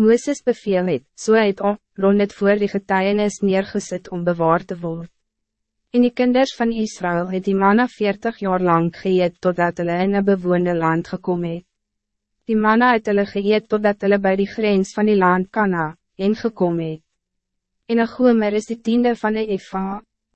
Mooses beveel het, so het op, rond het voor die getuienis neergesit om bewaard te worden. En die kinders van Israël het die manna 40 jaar lang geëet totdat hulle in een bewoonde land gekomen het. Die manna het hulle geëet totdat hulle bij die grens van die land Kana, en gekom het. En een gomer is die tiende van de Efa.